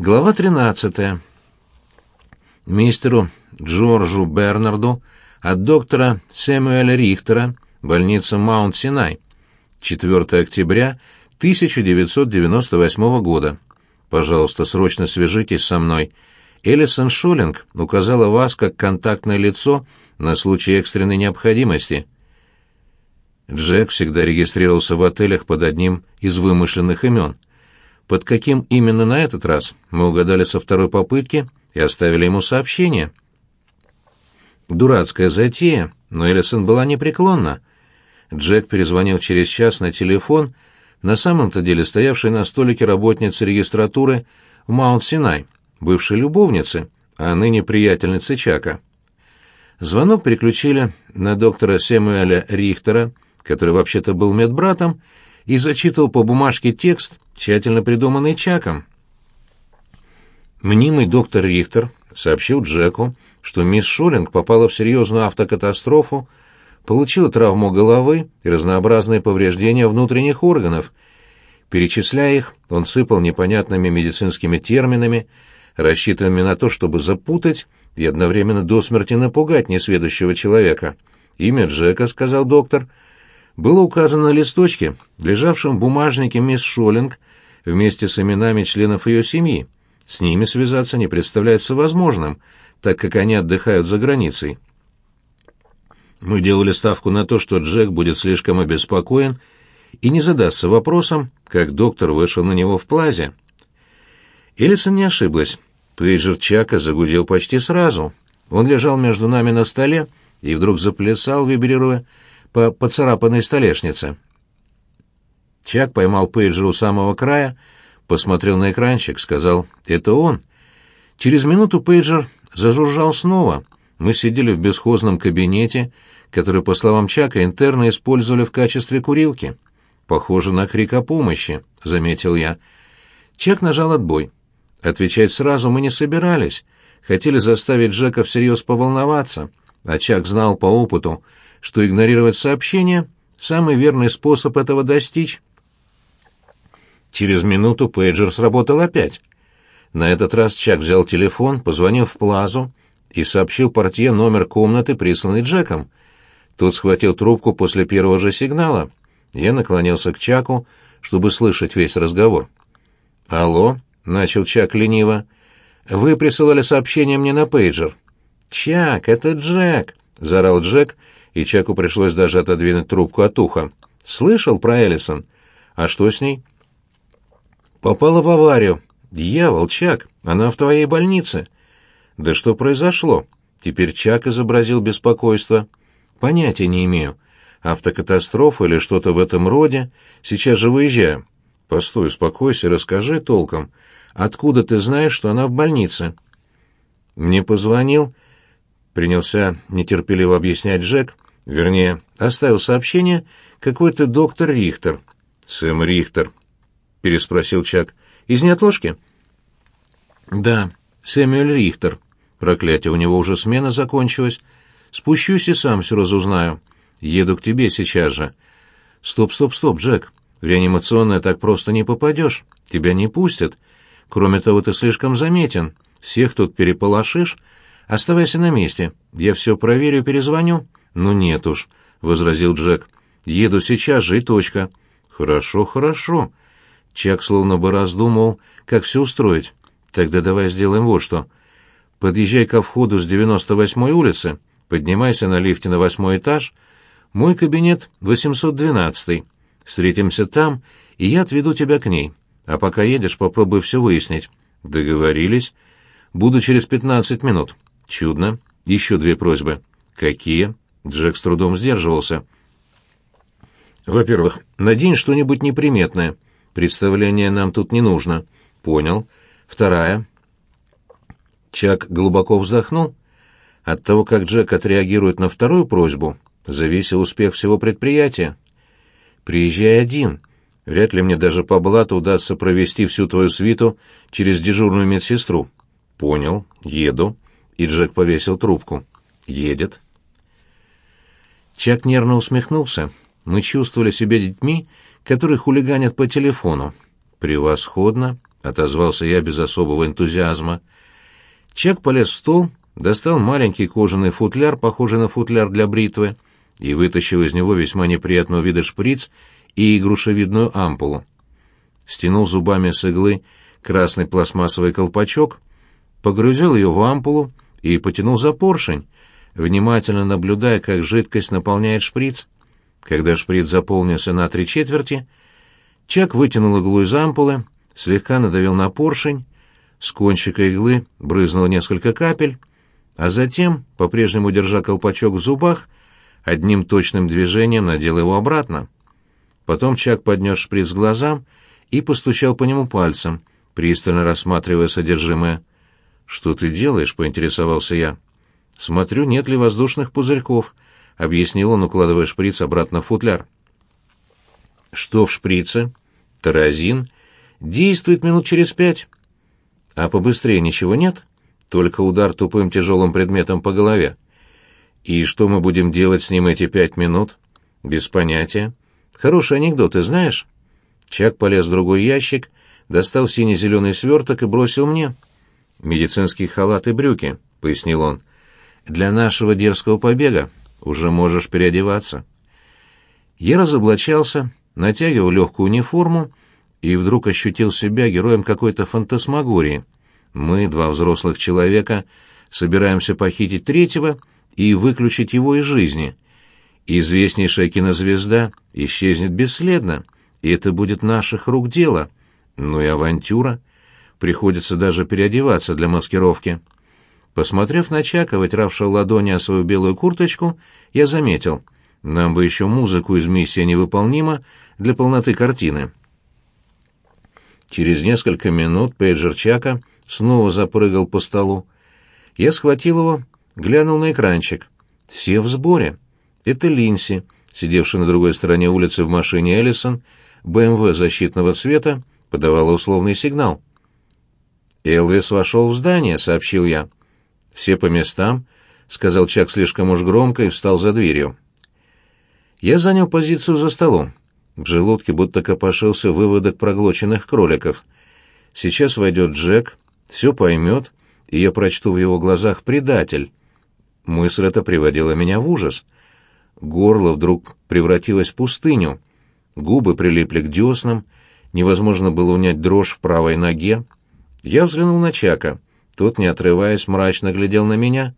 Глава 13. Мистеру Джорджу Бернарду от доктора Сэмюэля Рихтера, больница Маунт-Синай, 4 октября 1998 года. Пожалуйста, срочно свяжитесь со мной. Элисон Шоллинг указала вас как контактное лицо на случай экстренной необходимости. Джек всегда регистрировался в отелях под одним из вымышленных имен. Под каким именно на этот раз, мы угадали со второй попытки и оставили ему сообщение. Дурацкая затея, но Элисон была непреклонна. Джек перезвонил через час на телефон, на самом-то деле стоявшей на столике работницы регистратуры в Маунт-Синай, бывшей любовницы, а ныне приятельницы Чака. Звонок переключили на доктора Сэмуэля Рихтера, который вообще-то был медбратом, и зачитывал по бумажке текст, тщательно придуманный Чаком. Мнимый доктор Рихтер сообщил Джеку, что мисс Шоллинг попала в серьезную автокатастрофу, получила травму головы и разнообразные повреждения внутренних органов. Перечисляя их, он сыпал непонятными медицинскими терминами, рассчитанными на то, чтобы запутать и одновременно до смерти напугать несведущего человека. «Имя Джека», — сказал доктор, — было указано на листочке, лежавшем в бумажнике мисс Шоллинг вместе с именами членов ее семьи. С ними связаться не представляется возможным, так как они отдыхают за границей. Мы делали ставку на то, что Джек будет слишком обеспокоен и не задастся вопросом, как доктор вышел на него в плазе. Элисон не ошиблась. Пейджер Чака загудел почти сразу. Он лежал между нами на столе и вдруг заплясал, вибрируя по поцарапанной столешнице. Чак поймал пейджер у самого края, посмотрел на экранчик, сказал «Это он». Через минуту пейджер зажужжал снова. Мы сидели в бесхозном кабинете, который, по словам Чака, интерны использовали в качестве курилки. «Похоже на крик о помощи», — заметил я. Чак нажал отбой. Отвечать сразу мы не собирались. Хотели заставить Джека всерьез поволноваться, а Чак знал по опыту, что игнорировать сообщение — самый верный способ этого достичь. Через минуту пейджер сработал опять. На этот раз Чак взял телефон, позвонил в Плазу и сообщил портье номер комнаты, присланный Джеком. Тот схватил трубку после первого же сигнала. Я наклонился к Чаку, чтобы слышать весь разговор. «Алло», — начал Чак лениво, — «вы присылали сообщение мне на пейджер». «Чак, это Джек», — заорал Джек, и Чаку пришлось даже отодвинуть трубку от уха. «Слышал про Эллисон? А что с ней?» Попала в аварию. Дьявол, Чак, она в твоей больнице. Да что произошло? Теперь Чак изобразил беспокойство. Понятия не имею. Автокатастрофа или что-то в этом роде. Сейчас же выезжаю. Постой, успокойся, расскажи толком. Откуда ты знаешь, что она в больнице? Мне позвонил, принялся нетерпеливо объяснять Джек, вернее, оставил сообщение какой-то доктор Рихтер. Сэм Рихтер, — переспросил Чак. «Из неотложки?» «Да, Сэмюэль Рихтер. Проклятие, у него уже смена закончилась. Спущусь и сам все разузнаю. Еду к тебе сейчас же». «Стоп, стоп, стоп, Джек. В реанимационное так просто не попадешь. Тебя не пустят. Кроме того, ты слишком заметен. Всех тут переполошишь. Оставайся на месте. Я все проверю и перезвоню». «Ну нет уж», — возразил Джек. «Еду сейчас же и точка». «Хорошо, хорошо». Чак словно бы раздумал, как все устроить. Тогда давай сделаем вот что. Подъезжай ко входу с 98-й улицы, поднимайся на лифте на восьмой этаж. Мой кабинет 812-й. Встретимся там, и я отведу тебя к ней. А пока едешь, попробуй все выяснить. Договорились. Буду через 15 минут. Чудно. Еще две просьбы. Какие? Джек с трудом сдерживался. Во-первых, надень что-нибудь неприметное — Представление нам тут не нужно. Понял. Вторая. Чак глубоко вздохнул. От того, как Джек отреагирует на вторую просьбу, зависел успех всего предприятия. Приезжай один. Вряд ли мне даже по блату удастся провести всю твою свиту через дежурную медсестру. Понял. Еду. И Джек повесил трубку. Едет. Чак нервно усмехнулся. Мы чувствовали себя детьми, которые хулиганят по телефону. Превосходно. отозвался я без особого энтузиазма. Чак полез в стол, достал маленький кожаный футляр, похожий на футляр для бритвы, и вытащил из него весьма неприятного вида шприц и грушевидную ампулу. Стянул зубами с иглы красный пластмассовый колпачок, погрузил ее в ампулу и потянул за поршень, внимательно наблюдая, как жидкость наполняет шприц. Когда шприц заполнился на три четверти, Чак вытянул иглу из ампулы, слегка надавил на поршень, с кончика иглы брызнуло несколько капель, а затем, по-прежнему держа колпачок в зубах, одним точным движением надел его обратно. Потом Чак поднес шприц к глазам и постучал по нему пальцем, пристально рассматривая содержимое. «Что ты делаешь?» — поинтересовался я. «Смотрю, нет ли воздушных пузырьков», — объяснил он, укладывая шприц обратно в футляр. «Что в шприце?» «Таразин. Действует минут через пять». «А побыстрее ничего нет?» «Только удар тупым тяжелым предметом по голове». «И что мы будем делать с ним эти пять минут?» «Без понятия. Хороший анекдот, ты знаешь?» Чак полез в другой ящик, достал сине-зеленый сверток и бросил мне. «Медицинский халат и брюки», — пояснил он. «Для нашего дерзкого побега уже можешь переодеваться». Я разоблачался, натягивал легкую униформу и вдруг ощутил себя героем какой-то фантасмагории. Мы, два взрослых человека, собираемся похитить третьего и выключить его из жизни — известнейшая кинозвезда исчезнет бесследно, и это будет наших рук дело. Ну и авантюра. Приходится даже переодеваться для маскировки. Посмотрев на Чака, вытиравшего ладони о свою белую курточку, я заметил, нам бы еще музыку из «Миссия невыполнима» для полноты картины. Через несколько минут пейджер Чака снова запрыгал по столу. Я схватил его, глянул на экранчик. Все в сборе. Это Линси, сидевший на другой стороне улицы в машине Эллисон, БМВ защитного цвета, подавала условный сигнал. «Элвис вошел в здание», — сообщил я. «Все по местам», — сказал Чак слишком уж громко и встал за дверью. Я занял позицию за столом. В желудке будто копошился выводок проглоченных кроликов. Сейчас войдет Джек, все поймет, и я прочту в его глазах «предатель». Мысль эта приводила меня в ужас — Горло вдруг превратилось в пустыню. Губы прилипли к деснам, невозможно было унять дрожь в правой ноге. Я взглянул на Чака. Тот, не отрываясь, мрачно глядел на меня.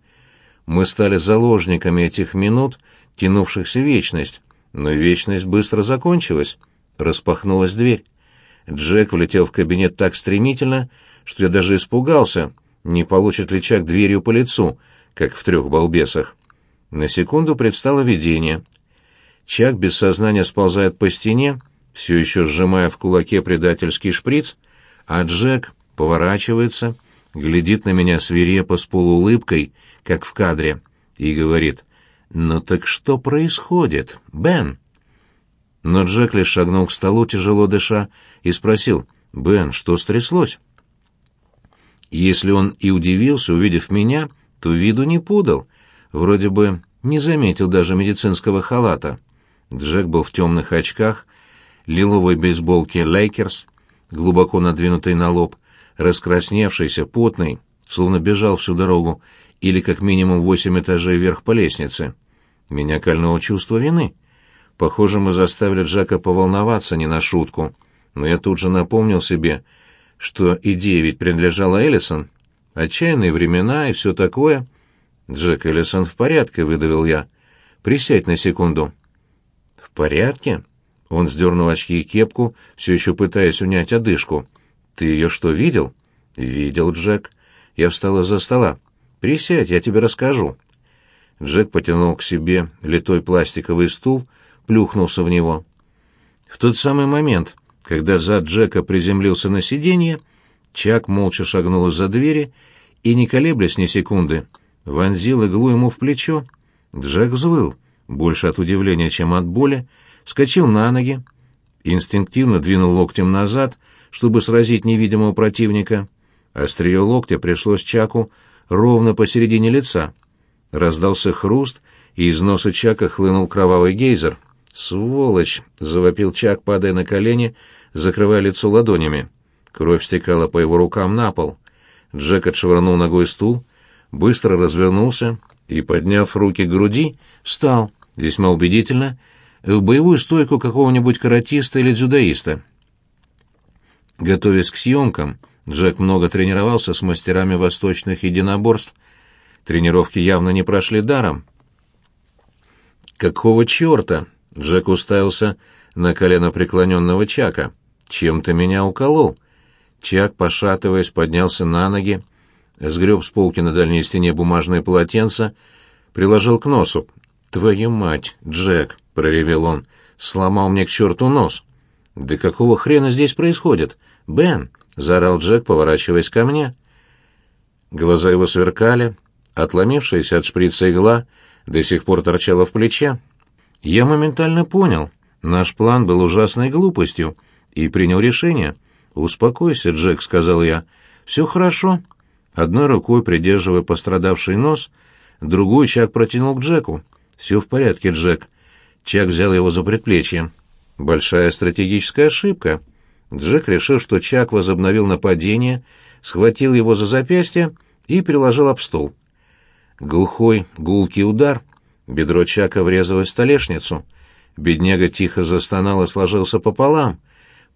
Мы стали заложниками этих минут, тянувшихся вечность. Но вечность быстро закончилась. Распахнулась дверь. Джек влетел в кабинет так стремительно, что я даже испугался, не получит ли Чак дверью по лицу, как в трех балбесах. На секунду предстало видение. Чак без сознания сползает по стене, все еще сжимая в кулаке предательский шприц, а Джек поворачивается, глядит на меня свирепо с полуулыбкой, как в кадре, и говорит «Ну так что происходит, Бен?» Но Джек лишь шагнул к столу, тяжело дыша, и спросил «Бен, что стряслось?» Если он и удивился, увидев меня, то виду не подал — вроде бы не заметил даже медицинского халата. Джек был в темных очках, лиловой бейсболке «Лейкерс», глубоко надвинутой на лоб, раскрасневшийся, потный, словно бежал всю дорогу, или как минимум восемь этажей вверх по лестнице. Меня кольнуло чувство вины. Похоже, мы заставили Джека поволноваться не на шутку. Но я тут же напомнил себе, что идея ведь принадлежала Эллисон. Отчаянные времена и все такое — «Джек Эллисон в порядке», — выдавил я. «Присядь на секунду». «В порядке?» Он сдернул очки и кепку, все еще пытаясь унять одышку. «Ты ее что, видел?» «Видел, Джек». Я встал из-за стола. «Присядь, я тебе расскажу». Джек потянул к себе литой пластиковый стул, плюхнулся в него. В тот самый момент, когда зад Джека приземлился на сиденье, Чак молча шагнул из-за двери и, не колеблясь ни секунды, вонзил иглу ему в плечо. Джек взвыл, больше от удивления, чем от боли, вскочил на ноги, инстинктивно двинул локтем назад, чтобы сразить невидимого противника. Острие локтя пришлось Чаку ровно посередине лица. Раздался хруст, и из носа Чака хлынул кровавый гейзер. «Сволочь!» — завопил Чак, падая на колени, закрывая лицо ладонями. Кровь стекала по его рукам на пол. Джек отшвырнул ногой стул, быстро развернулся и, подняв руки к груди, встал, весьма убедительно, в боевую стойку какого-нибудь каратиста или дзюдоиста. Готовясь к съемкам, Джек много тренировался с мастерами восточных единоборств. Тренировки явно не прошли даром. «Какого черта?» — Джек уставился на колено преклоненного Чака. «Чем ты меня уколол?» Чак, пошатываясь, поднялся на ноги, сгреб с полки на дальней стене бумажное полотенце, приложил к носу. «Твою мать, Джек!» — проревел он. «Сломал мне к черту нос!» «Да какого хрена здесь происходит? Бен!» — заорал Джек, поворачиваясь ко мне. Глаза его сверкали, отломившаяся от шприца игла до сих пор торчала в плече. Я моментально понял, наш план был ужасной глупостью, и принял решение. «Успокойся, Джек», — сказал я. «Все хорошо». Одной рукой, придерживая пострадавший нос, другую Чак протянул к Джеку. «Все в порядке, Джек». Чак взял его за предплечье. Большая стратегическая ошибка. Джек решил, что Чак возобновил нападение, схватил его за запястье и переложил об стол. Глухой, гулкий удар. Бедро Чака врезалось в столешницу. Бедняга тихо застонал и сложился пополам.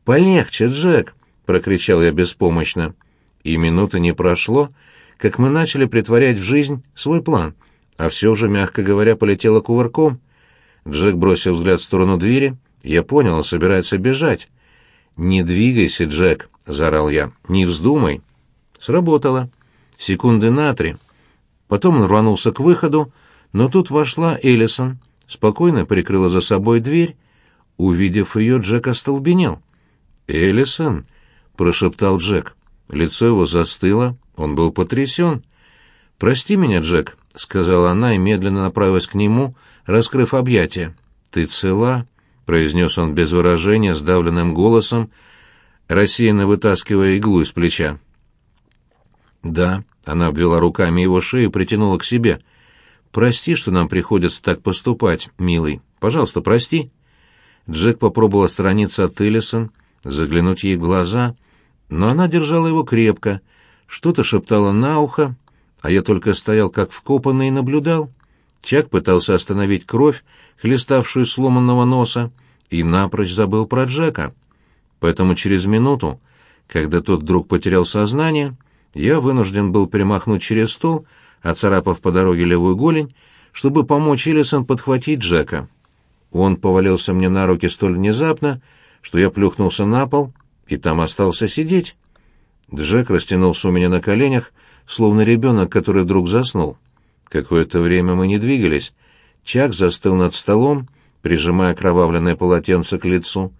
«Полегче, Джек!» — прокричал я беспомощно. И минуты не прошло, как мы начали притворять в жизнь свой план, а все уже, мягко говоря, полетело кувырком. Джек бросил взгляд в сторону двери. Я понял, он собирается бежать. «Не двигайся, Джек!» — заорал я. «Не вздумай!» Сработало. Секунды на три. Потом он рванулся к выходу, но тут вошла Эллисон, спокойно прикрыла за собой дверь. Увидев ее, Джек остолбенел. «Эллисон!» — прошептал Джек. Лицо его застыло, он был потрясен. «Прости меня, Джек», — сказала она и медленно направилась к нему, раскрыв объятия. «Ты цела?» — произнес он без выражения, сдавленным голосом, рассеянно вытаскивая иглу из плеча. «Да», — она обвела руками его шею и притянула к себе. «Прости, что нам приходится так поступать, милый. Пожалуйста, прости». Джек попробовал отстраниться от Эллисон, заглянуть ей в глаза, но она держала его крепко, что-то шептала на ухо, а я только стоял как вкопанный и наблюдал. Чак пытался остановить кровь, хлеставшую сломанного носа, и напрочь забыл про Джека. Поэтому через минуту, когда тот вдруг потерял сознание, я вынужден был перемахнуть через стол, оцарапав по дороге левую голень, чтобы помочь Элисон подхватить Джека. Он повалился мне на руки столь внезапно, что я плюхнулся на пол и там остался сидеть. Джек растянулся у меня на коленях, словно ребенок, который вдруг заснул. Какое-то время мы не двигались. Чак застыл над столом, прижимая окровавленное полотенце к лицу.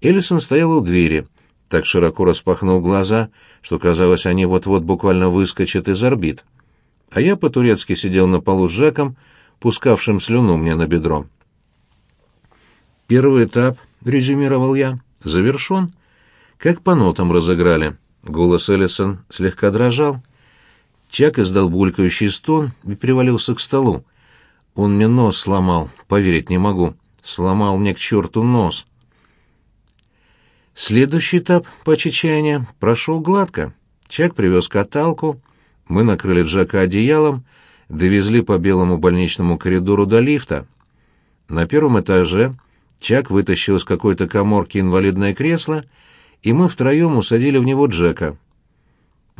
Эллисон стояла у двери, так широко распахнув глаза, что казалось, они вот-вот буквально выскочат из орбит. А я по-турецки сидел на полу с Джеком, пускавшим слюну мне на бедро. «Первый этап», — резюмировал я, — «завершен». Как по нотам разыграли. Голос Эллисон слегка дрожал. Чак издал булькающий стон и привалился к столу. Он мне нос сломал, поверить не могу. Сломал мне к черту нос. Следующий этап по чечаянию прошел гладко. Чак привез каталку, мы накрыли Джака одеялом, довезли по белому больничному коридору до лифта. На первом этаже Чак вытащил из какой-то коморки инвалидное кресло и мы втроем усадили в него Джека.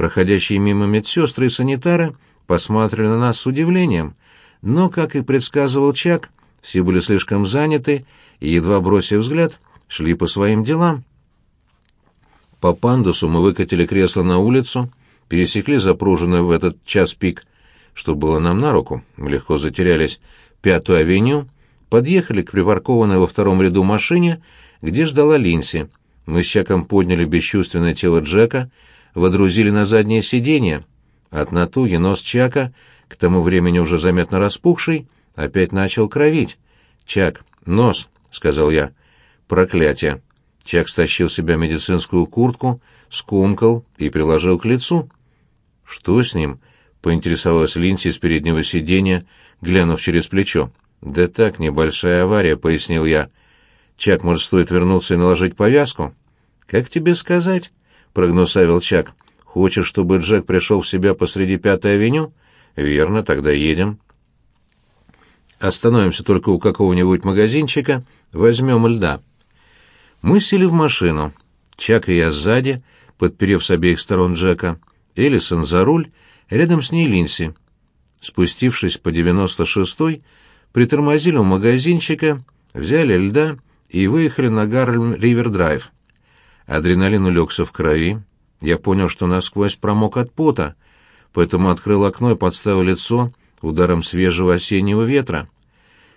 Проходящие мимо медсестры и санитары посмотрели на нас с удивлением, но, как и предсказывал Чак, все были слишком заняты и, едва бросив взгляд, шли по своим делам. По пандусу мы выкатили кресло на улицу, пересекли запруженную в этот час пик, что было нам на руку, легко затерялись, Пятую авеню, подъехали к припаркованной во втором ряду машине, где ждала Линси — мы с Чаком подняли бесчувственное тело Джека, водрузили на заднее сиденье. От натуги нос Чака, к тому времени уже заметно распухший, опять начал кровить. «Чак, нос», — сказал я. «Проклятие». Чак стащил с себя медицинскую куртку, скомкал и приложил к лицу. «Что с ним?» — поинтересовалась Линси с переднего сиденья, глянув через плечо. «Да так, небольшая авария», — пояснил я. «Чак, может, стоит вернуться и наложить повязку?» «Как тебе сказать?» — прогнусавил Чак. «Хочешь, чтобы Джек пришел в себя посреди Пятой авеню? Верно, тогда едем». Остановимся только у какого-нибудь магазинчика, возьмем льда. Мы сели в машину. Чак и я сзади, подперев с обеих сторон Джека. Элисон за руль, рядом с ней Линси. Спустившись по 96-й, притормозили у магазинчика, взяли льда и выехали на Гарлем-Ривер-Драйв. Адреналин улегся в крови. Я понял, что насквозь промок от пота, поэтому открыл окно и подставил лицо ударом свежего осеннего ветра.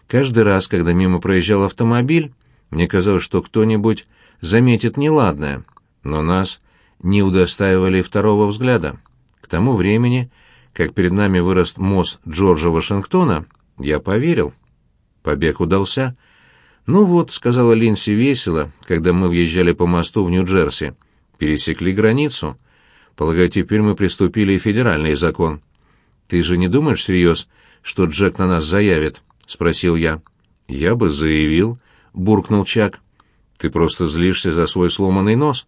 Каждый раз, когда мимо проезжал автомобиль, мне казалось, что кто-нибудь заметит неладное, но нас не удостаивали второго взгляда. К тому времени, как перед нами вырос мост Джорджа Вашингтона, я поверил. Побег удался. «Ну вот», — сказала Линси весело, когда мы въезжали по мосту в Нью-Джерси. «Пересекли границу. Полагаю, теперь мы приступили и федеральный закон». «Ты же не думаешь всерьез, что Джек на нас заявит?» — спросил я. «Я бы заявил», — буркнул Чак. «Ты просто злишься за свой сломанный нос».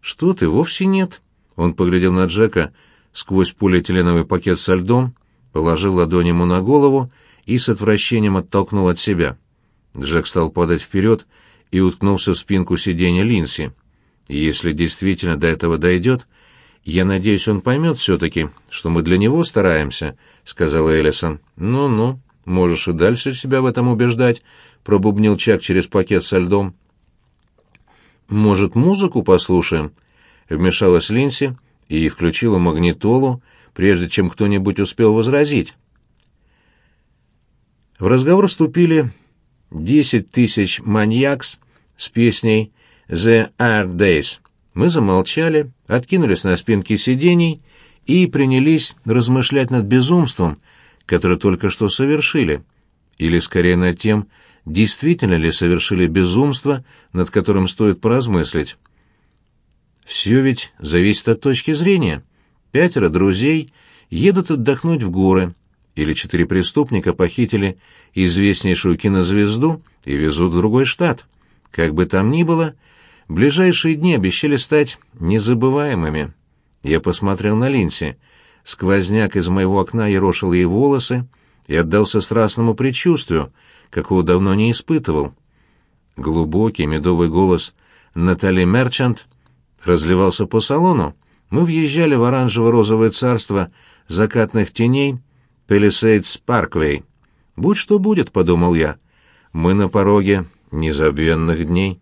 «Что ты, вовсе нет». Он поглядел на Джека сквозь полиэтиленовый пакет со льдом, положил ладонь ему на голову и с отвращением оттолкнул от себя. Джек стал падать вперед и уткнулся в спинку сиденья Линси. «Если действительно до этого дойдет, я надеюсь, он поймет все-таки, что мы для него стараемся», — сказала Эллисон. «Ну-ну, можешь и дальше себя в этом убеждать», — пробубнил Чак через пакет со льдом. «Может, музыку послушаем?» — вмешалась Линси и включила магнитолу, прежде чем кто-нибудь успел возразить. В разговор вступили десять тысяч маньякс с песней «The Hard Days». Мы замолчали, откинулись на спинки сидений и принялись размышлять над безумством, которое только что совершили, или скорее над тем, действительно ли совершили безумство, над которым стоит поразмыслить. Все ведь зависит от точки зрения. Пятеро друзей едут отдохнуть в горы, или четыре преступника похитили известнейшую кинозвезду и везут в другой штат. Как бы там ни было, ближайшие дни обещали стать незабываемыми. Я посмотрел на Линси. Сквозняк из моего окна ерошил ей волосы и отдался страстному предчувствию, какого давно не испытывал. Глубокий медовый голос Натали Мерчант разливался по салону. Мы въезжали в оранжево-розовое царство закатных теней Пелисейдс Парквей. «Будь что будет», — подумал я. «Мы на пороге незабвенных дней».